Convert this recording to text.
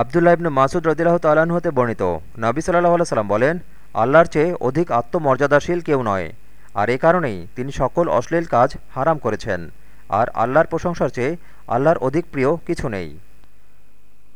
আবদুল্লাহ ইবনু মাসুদ রদিল্লাহ তালান হতে বর্ণিত। নবী সাল্লাহ সাল্লাম বলেন, আল্লাহর চেয়ে অধিক আত্মমর্যাদাশীল কেউ নয়। আর এ কারণেই তিনি সকল অশ্লীল কাজ হারাম করেছেন। আর আল্লাহর প্রশংসার চেয়ে আল্লাহর অধিক প্রিয় কিছু নেই।